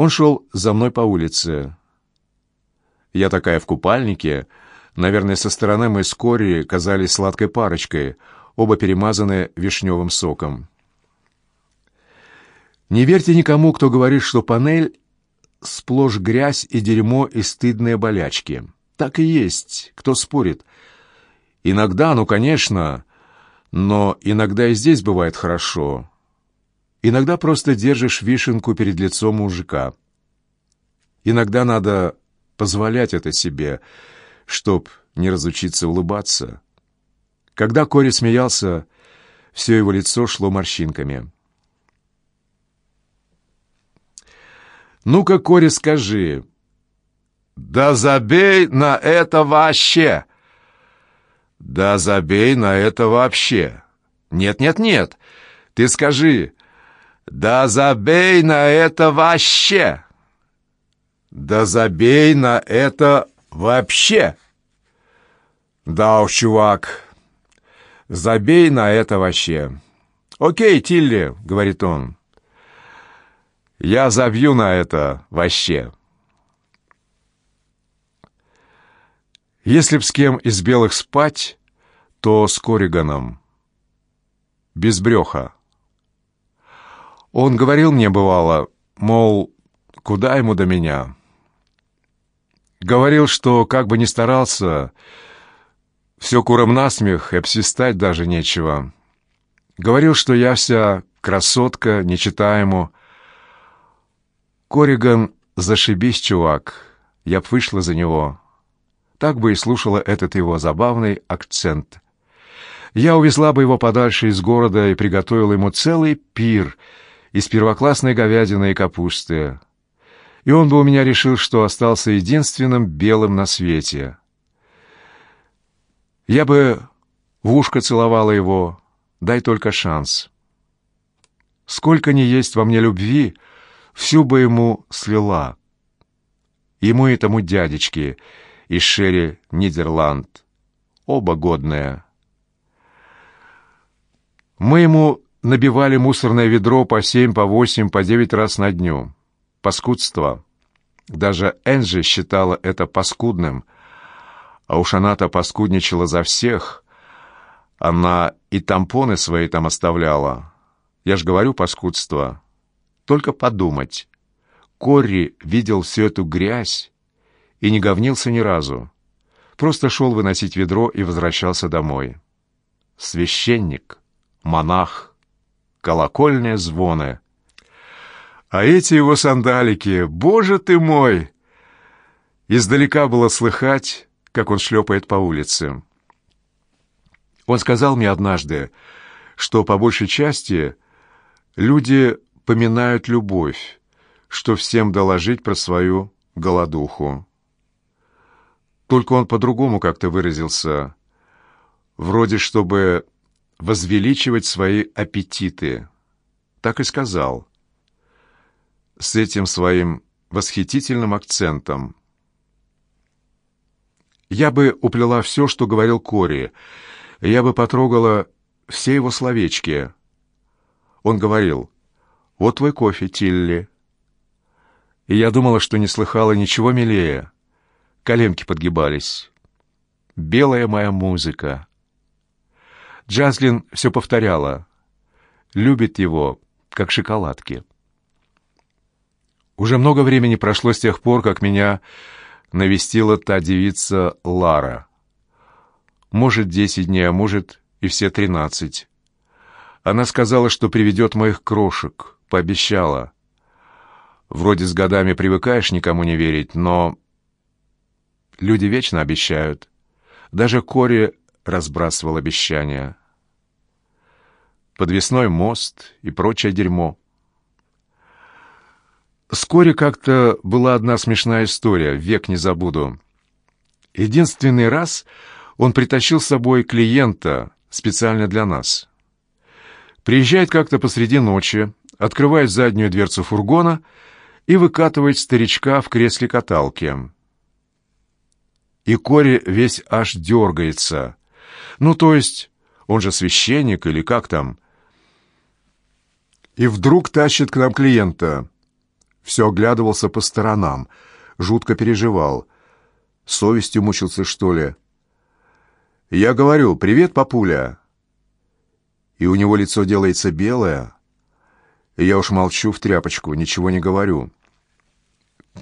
Он шел за мной по улице. Я такая в купальнике. Наверное, со стороны мы с Кори казались сладкой парочкой, оба перемазаны вишневым соком. Не верьте никому, кто говорит, что панель — сплошь грязь и дерьмо и стыдные болячки. Так и есть, кто спорит. Иногда, ну, конечно, но иногда и здесь бывает хорошо. Иногда просто держишь вишенку перед лицом мужика. Иногда надо позволять это себе, чтоб не разучиться улыбаться. Когда Кори смеялся, все его лицо шло морщинками. «Ну-ка, Кори, скажи». «Да забей на это вообще!» «Да забей на это вообще!» «Нет-нет-нет, ты скажи, да забей на это вообще!» «Да забей на это вообще!» «Да уж, чувак, забей на это вообще!» «Окей, Тилли», — говорит он, — «я забью на это вообще!» Если б с кем из белых спать, то с Кориганом. Без бреха. Он говорил мне, бывало, мол, куда ему до меня? Говорил, что, как бы ни старался, все куром насмех и обсвистать даже нечего. Говорил, что я вся красотка, не читаю ему. Кориган, зашибись, чувак, я б вышла за него. Так бы и слушала этот его забавный акцент. Я увезла бы его подальше из города и приготовила ему целый пир из первоклассной говядины и капусты и он бы у меня решил, что остался единственным белым на свете. Я бы в ушко целовала его, дай только шанс. Сколько ни есть во мне любви, всю бы ему слила. Ему и тому дядечке из Шерри Нидерланд. Оба годные. Мы ему набивали мусорное ведро по семь, по восемь, по девять раз на дню паскудство. Даже Энджи считала это паскудным, а уж она-то паскудничала за всех. Она и тампоны свои там оставляла. Я ж говорю паскудство. Только подумать. Корри видел всю эту грязь и не говнился ни разу. Просто шел выносить ведро и возвращался домой. Священник, монах, колокольные звоны — а эти его сандалики, боже ты мой! Издалека было слыхать, как он шлепает по улице. Он сказал мне однажды, что по большей части люди поминают любовь, что всем доложить про свою голодуху. Только он по-другому как-то выразился, вроде чтобы возвеличивать свои аппетиты. Так и сказал с этим своим восхитительным акцентом. Я бы уплела все, что говорил Кори. Я бы потрогала все его словечки. Он говорил, «Вот твой кофе, Тилли». И я думала, что не слыхала ничего милее. Коленки подгибались. «Белая моя музыка». Джазлин все повторяла. Любит его, как шоколадки. Уже много времени прошло с тех пор, как меня навестила та девица Лара. Может, десять дней, а может, и все тринадцать. Она сказала, что приведет моих крошек, пообещала. Вроде с годами привыкаешь никому не верить, но... Люди вечно обещают. Даже Кори разбрасывал обещания. Подвесной мост и прочее дерьмо. Вскоре как-то была одна смешная история, век не забуду. Единственный раз он притащил с собой клиента специально для нас. Приезжает как-то посреди ночи, открывает заднюю дверцу фургона и выкатывает старичка в кресле каталки. И Кори весь аж дергается. Ну, то есть, он же священник или как там. И вдруг тащит к нам клиента — все оглядывался по сторонам, жутко переживал. Совестью мучился, что ли? Я говорю, «Привет, папуля!» И у него лицо делается белое, и я уж молчу в тряпочку, ничего не говорю.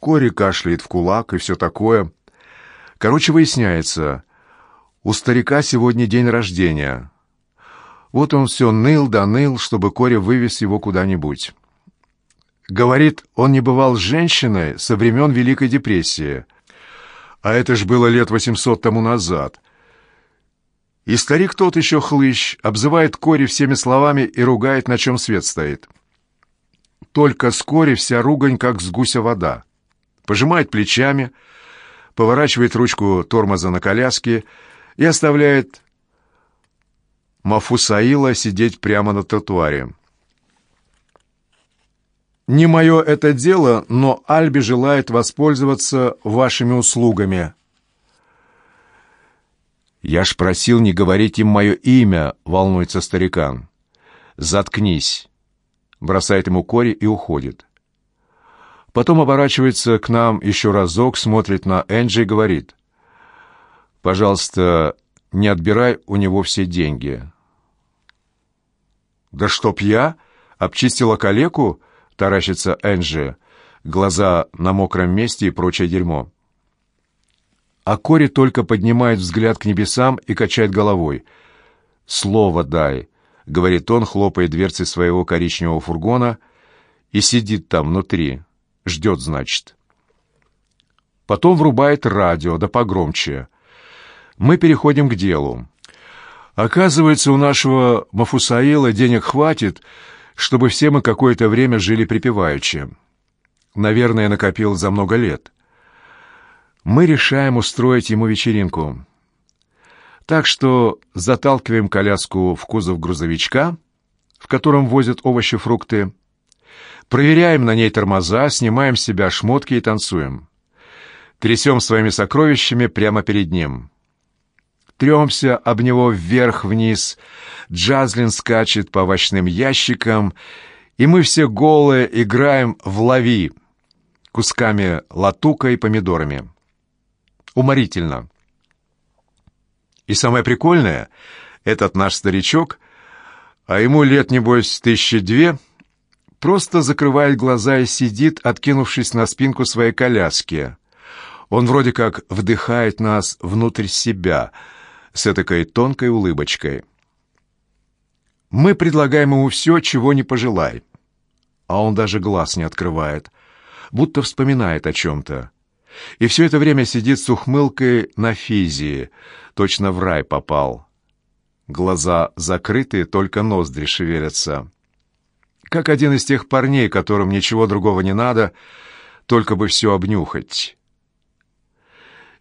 Кори кашляет в кулак и все такое. Короче, выясняется, у старика сегодня день рождения. Вот он все ныл да ныл, чтобы Кори вывез его куда-нибудь. Говорит, он не бывал с женщиной со времен Великой депрессии. А это ж было лет восемьсот тому назад. И старик тот еще хлыщ, обзывает Кори всеми словами и ругает, на чем свет стоит. Только с Кори вся ругань, как с гуся вода пожимает плечами, поворачивает ручку тормоза на коляске и оставляет Мафусаила сидеть прямо на тротуаре. «Не мое это дело, но Альби желает воспользоваться вашими услугами». «Я ж просил не говорить им мое имя», — волнуется старикан. «Заткнись», — бросает ему Кори и уходит. Потом оборачивается к нам еще разок, смотрит на Энджи и говорит, «Пожалуйста, не отбирай у него все деньги». «Да чтоб я обчистила калеку?» — таращится Энджи, глаза на мокром месте и прочее дерьмо. А Кори только поднимает взгляд к небесам и качает головой. «Слово дай», — говорит он, хлопая дверцей своего коричневого фургона, и сидит там внутри. Ждет, значит. Потом врубает радио, да погромче. Мы переходим к делу. Оказывается, у нашего Мафусаила денег хватит, чтобы все мы какое-то время жили припеваючи. Наверное, накопил за много лет. Мы решаем устроить ему вечеринку. Так что заталкиваем коляску в кузов грузовичка, в котором возят овощи-фрукты, Проверяем на ней тормоза, снимаем с себя шмотки и танцуем. Трясем своими сокровищами прямо перед ним. Тремся об него вверх-вниз. Джазлин скачет по овощным ящикам, и мы все голые играем в лови кусками латука и помидорами. Уморительно. И самое прикольное, этот наш старичок, а ему лет, небось, тысячи две — просто закрывает глаза и сидит, откинувшись на спинку своей коляски. Он вроде как вдыхает нас внутрь себя с этакой тонкой улыбочкой. Мы предлагаем ему все, чего не пожелай. А он даже глаз не открывает, будто вспоминает о чем-то. И все это время сидит с ухмылкой на физии, точно в рай попал. Глаза закрыты, только ноздри шевелятся как один из тех парней, которым ничего другого не надо, только бы все обнюхать.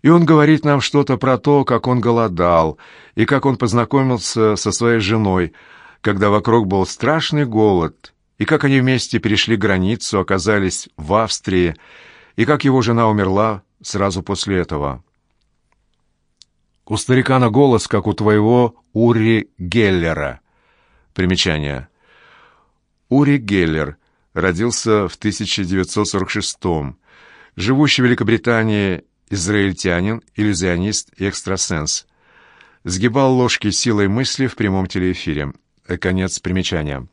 И он говорит нам что-то про то, как он голодал, и как он познакомился со своей женой, когда вокруг был страшный голод, и как они вместе перешли границу, оказались в Австрии, и как его жена умерла сразу после этого. У старикана голос, как у твоего Ури Геллера. Примечание. Ури Геллер родился в 1946-м, живущий в Великобритании израильтянин, иллюзионист и экстрасенс. Сгибал ложки силой мысли в прямом телеэфире. Конец примечания.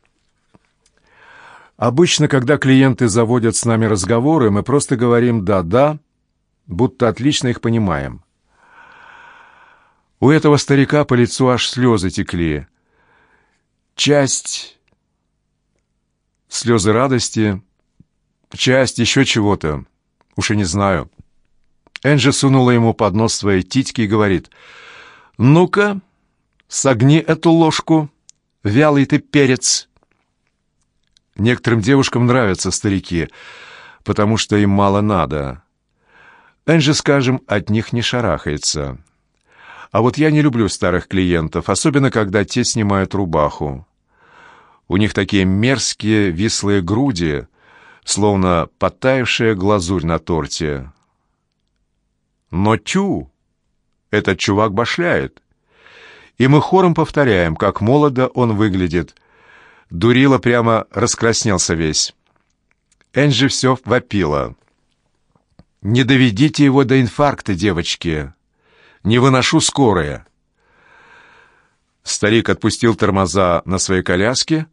Обычно, когда клиенты заводят с нами разговоры, мы просто говорим «да-да», будто отлично их понимаем. У этого старика по лицу аж слезы текли. Часть слезы радости, часть еще чего-то, уж и не знаю. Энджи сунула ему под нос свои титьки и говорит, «Ну-ка, согни эту ложку, вялый ты перец». Некоторым девушкам нравятся старики, потому что им мало надо. Энджи, скажем, от них не шарахается. А вот я не люблю старых клиентов, особенно когда те снимают рубаху. У них такие мерзкие вислые груди, словно потаявшая глазурь на торте. Но тю! Этот чувак башляет. И мы хором повторяем, как молодо он выглядит. Дурила прямо раскраснелся весь. Энджи все вопила. «Не доведите его до инфаркта, девочки! Не выношу скорое!» Старик отпустил тормоза на своей коляске,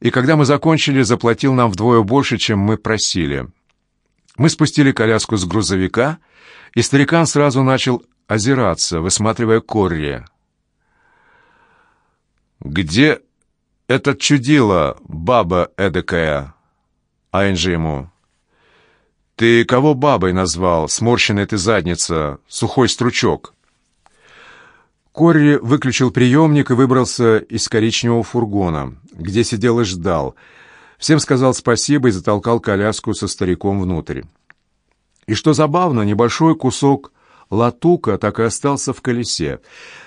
и когда мы закончили, заплатил нам вдвое больше, чем мы просили. Мы спустили коляску с грузовика, и старикан сразу начал озираться, высматривая Корри. «Где этот чудило, баба эдакая?» А Энджи ему. «Ты кого бабой назвал? Сморщенная ты задница, сухой стручок». Корри выключил приемник и выбрался из коричневого фургона, где сидел и ждал. Всем сказал спасибо и затолкал коляску со стариком внутрь. И что забавно, небольшой кусок латука так и остался в колесе,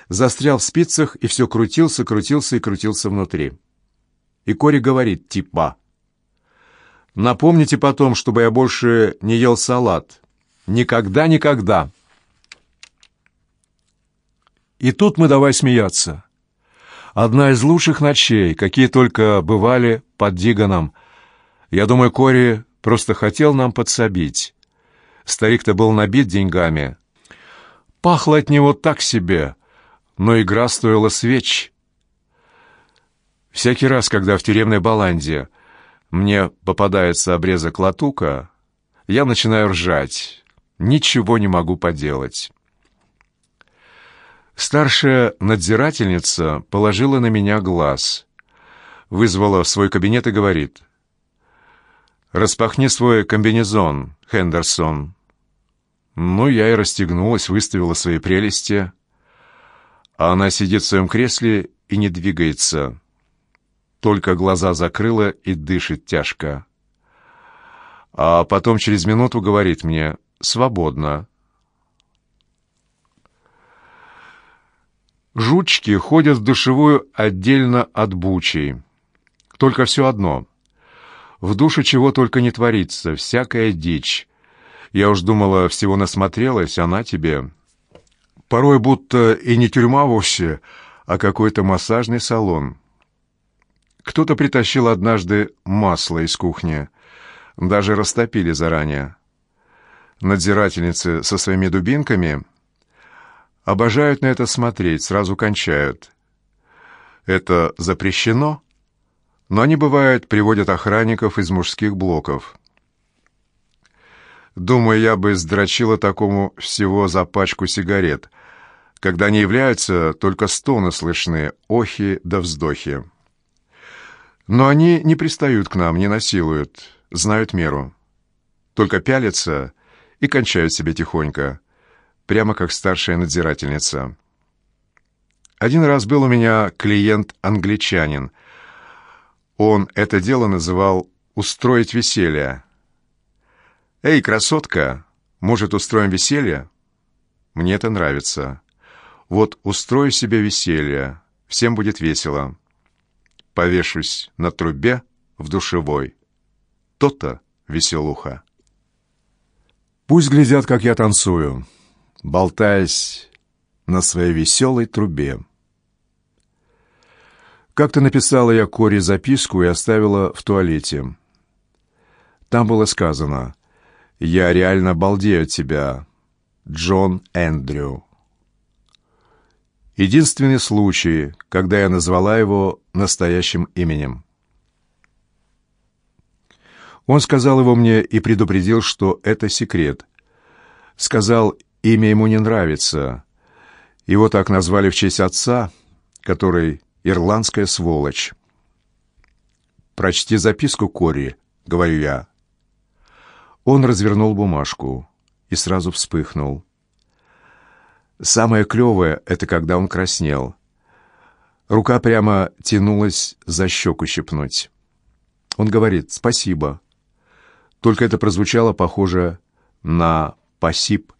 застрял в спицах и все крутился, крутился и крутился внутри. И Кори говорит типа «Напомните потом, чтобы я больше не ел салат. Никогда-никогда!» И тут мы давай смеяться. Одна из лучших ночей, какие только бывали под Диганом. Я думаю, Кори просто хотел нам подсобить. Старик-то был набит деньгами. Пахло от него так себе, но игра стоила свеч. Всякий раз, когда в тюремной баланде мне попадается обрезок латука, я начинаю ржать. Ничего не могу поделать. Старшая надзирательница положила на меня глаз, вызвала в свой кабинет и говорит, «Распахни свой комбинезон, Хендерсон». Ну, я и расстегнулась, выставила свои прелести, а она сидит в своем кресле и не двигается, только глаза закрыла и дышит тяжко. А потом через минуту говорит мне «Свободно». Жучки ходят в душевую отдельно от бучей. Только все одно. В душе чего только не творится, всякая дичь. Я уж думала, всего насмотрелась, она тебе. Порой будто и не тюрьма вовсе, а какой-то массажный салон. Кто-то притащил однажды масло из кухни. Даже растопили заранее. Надзирательницы со своими дубинками Обожают на это смотреть, сразу кончают. Это запрещено, но они, бывают, приводят охранников из мужских блоков. Думаю, я бы сдрочила такому всего за пачку сигарет. Когда они являются, только стоны слышны, охи да вздохи. Но они не пристают к нам, не насилуют, знают меру. Только пялятся и кончают себе тихонько прямо как старшая надзирательница. Один раз был у меня клиент-англичанин. Он это дело называл «устроить веселье». «Эй, красотка, может, устроим веселье?» «Мне это нравится. Вот устрою себе веселье, всем будет весело. Повешусь на трубе в душевой. То-то веселуха». Пусть глядят, как я танцую болтаясь на своей веселой трубе. Как-то написала я Кори записку и оставила в туалете. Там было сказано «Я реально балдею от тебя, Джон Эндрю». Единственный случай, когда я назвала его настоящим именем. Он сказал его мне и предупредил, что это секрет. Сказал Имя ему не нравится. Его так назвали в честь отца, который ирландская сволочь. «Прочти записку, Кори», — говорю я. Он развернул бумажку и сразу вспыхнул. Самое клевое — это когда он краснел. Рука прямо тянулась за щеку щипнуть. Он говорит «спасибо». Только это прозвучало похоже на «пасиб»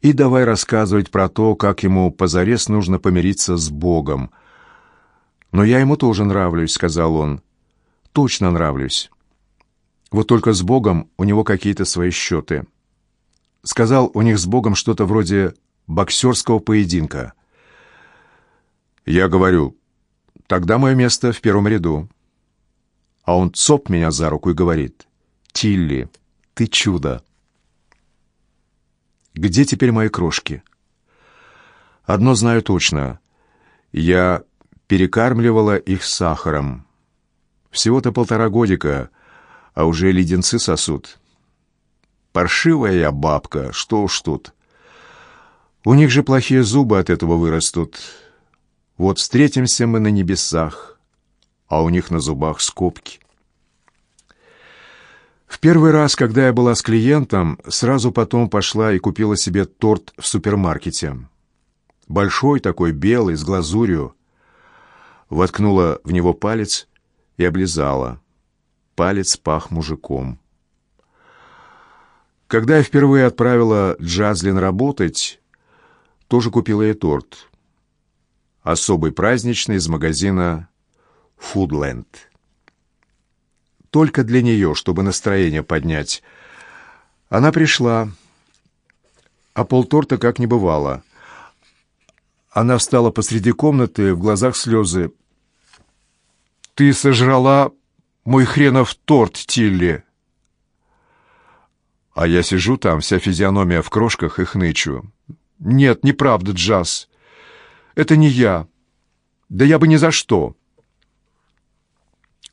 и давай рассказывать про то, как ему позарез нужно помириться с Богом. «Но я ему тоже нравлюсь», — сказал он. «Точно нравлюсь. Вот только с Богом у него какие-то свои счеты». Сказал, у них с Богом что-то вроде боксерского поединка. Я говорю, тогда мое место в первом ряду. А он цоп меня за руку и говорит, Тилли, ты чудо. Где теперь мои крошки? Одно знаю точно. Я перекармливала их сахаром. Всего-то полтора годика, а уже леденцы сосут. Паршивая я бабка, что уж тут. У них же плохие зубы от этого вырастут. Вот встретимся мы на небесах, а у них на зубах скобки. В первый раз, когда я была с клиентом, сразу потом пошла и купила себе торт в супермаркете. Большой такой, белый, с глазурью. Воткнула в него палец и облизала. Палец пах мужиком. Когда я впервые отправила Джазлин работать, тоже купила ей торт. Особый праздничный из магазина «Фудленд» только для нее, чтобы настроение поднять. Она пришла, а полторта как не бывало. Она встала посреди комнаты, в глазах слезы. «Ты сожрала мой хренов торт, Тилли!» А я сижу там, вся физиономия в крошках и хнычу. «Нет, неправда, Джаз. Это не я. Да я бы ни за что».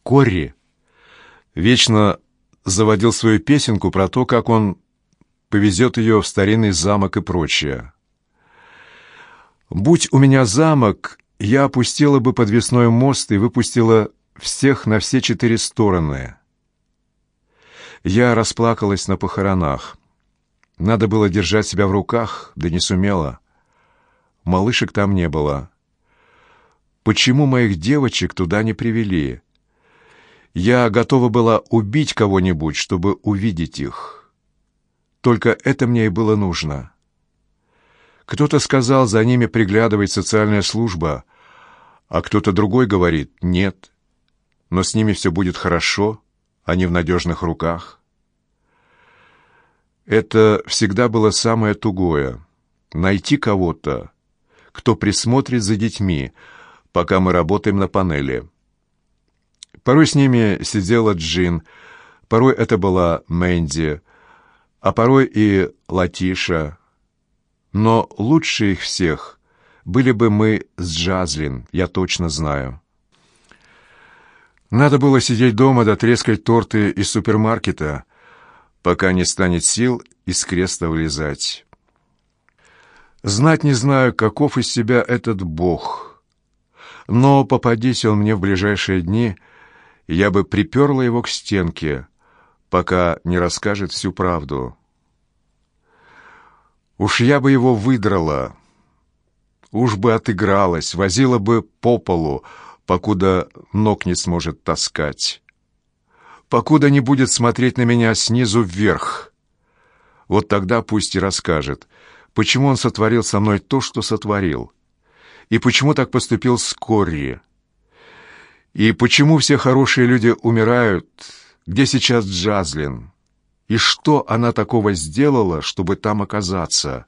«Корри!» Вечно заводил свою песенку про то, как он повезет ее в старинный замок и прочее. «Будь у меня замок, я опустила бы подвесной мост и выпустила всех на все четыре стороны». Я расплакалась на похоронах. Надо было держать себя в руках, да не сумела. Малышек там не было. Почему моих девочек туда не привели?» Я готова была убить кого-нибудь, чтобы увидеть их. Только это мне и было нужно. Кто-то сказал, за ними приглядывает социальная служба, а кто-то другой говорит «нет». Но с ними все будет хорошо, они в надежных руках. Это всегда было самое тугое — найти кого-то, кто присмотрит за детьми, пока мы работаем на панели. Порой с ними сидела Джин, порой это была Мэнди, а порой и Латиша. Но лучше их всех были бы мы с Джазлин, я точно знаю. Надо было сидеть дома да трескать торты из супермаркета, пока не станет сил из креста вылезать. Знать не знаю, каков из себя этот бог, но попадись он мне в ближайшие дни — я бы приперла его к стенке, пока не расскажет всю правду. Уж я бы его выдрала, уж бы отыгралась, возила бы по полу, покуда ног не сможет таскать, покуда не будет смотреть на меня снизу вверх. Вот тогда пусть и расскажет, почему он сотворил со мной то, что сотворил, и почему так поступил с Корри, и почему все хорошие люди умирают? Где сейчас Джазлин? И что она такого сделала, чтобы там оказаться?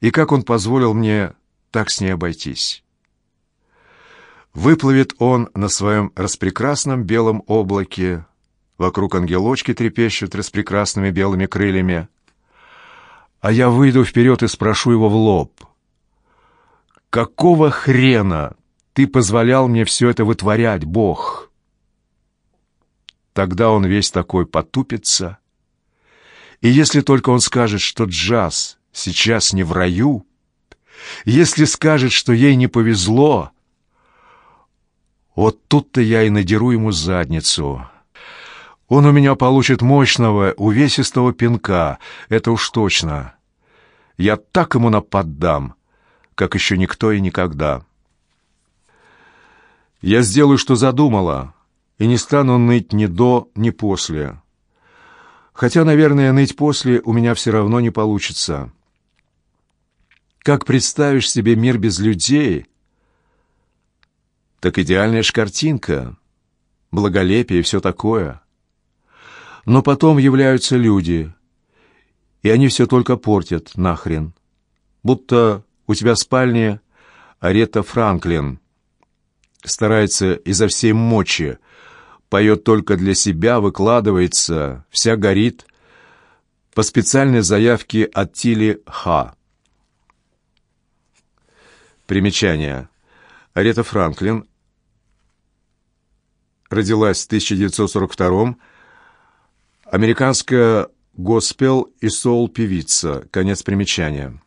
И как он позволил мне так с ней обойтись? Выплывет он на своем распрекрасном белом облаке, вокруг ангелочки трепещут распрекрасными белыми крыльями, а я выйду вперед и спрошу его в лоб. «Какого хрена ты позволял мне все это вытворять, Бог. Тогда он весь такой потупится. И если только он скажет, что джаз сейчас не в раю, если скажет, что ей не повезло, вот тут-то я и надеру ему задницу. Он у меня получит мощного, увесистого пинка, это уж точно. Я так ему наподдам, как еще никто и никогда». Я сделаю, что задумала, и не стану ныть ни до, ни после. Хотя, наверное, ныть после у меня все равно не получится. Как представишь себе мир без людей, так идеальная ж картинка, благолепие и все такое. Но потом являются люди, и они все только портят нахрен. Будто у тебя в спальне Арета Франклин — старается изо всей мочи, поет только для себя, выкладывается, вся горит, по специальной заявке от Тили Ха. Примечание. Арета Франклин родилась в 1942 американская госпел и соул-певица. Конец примечания.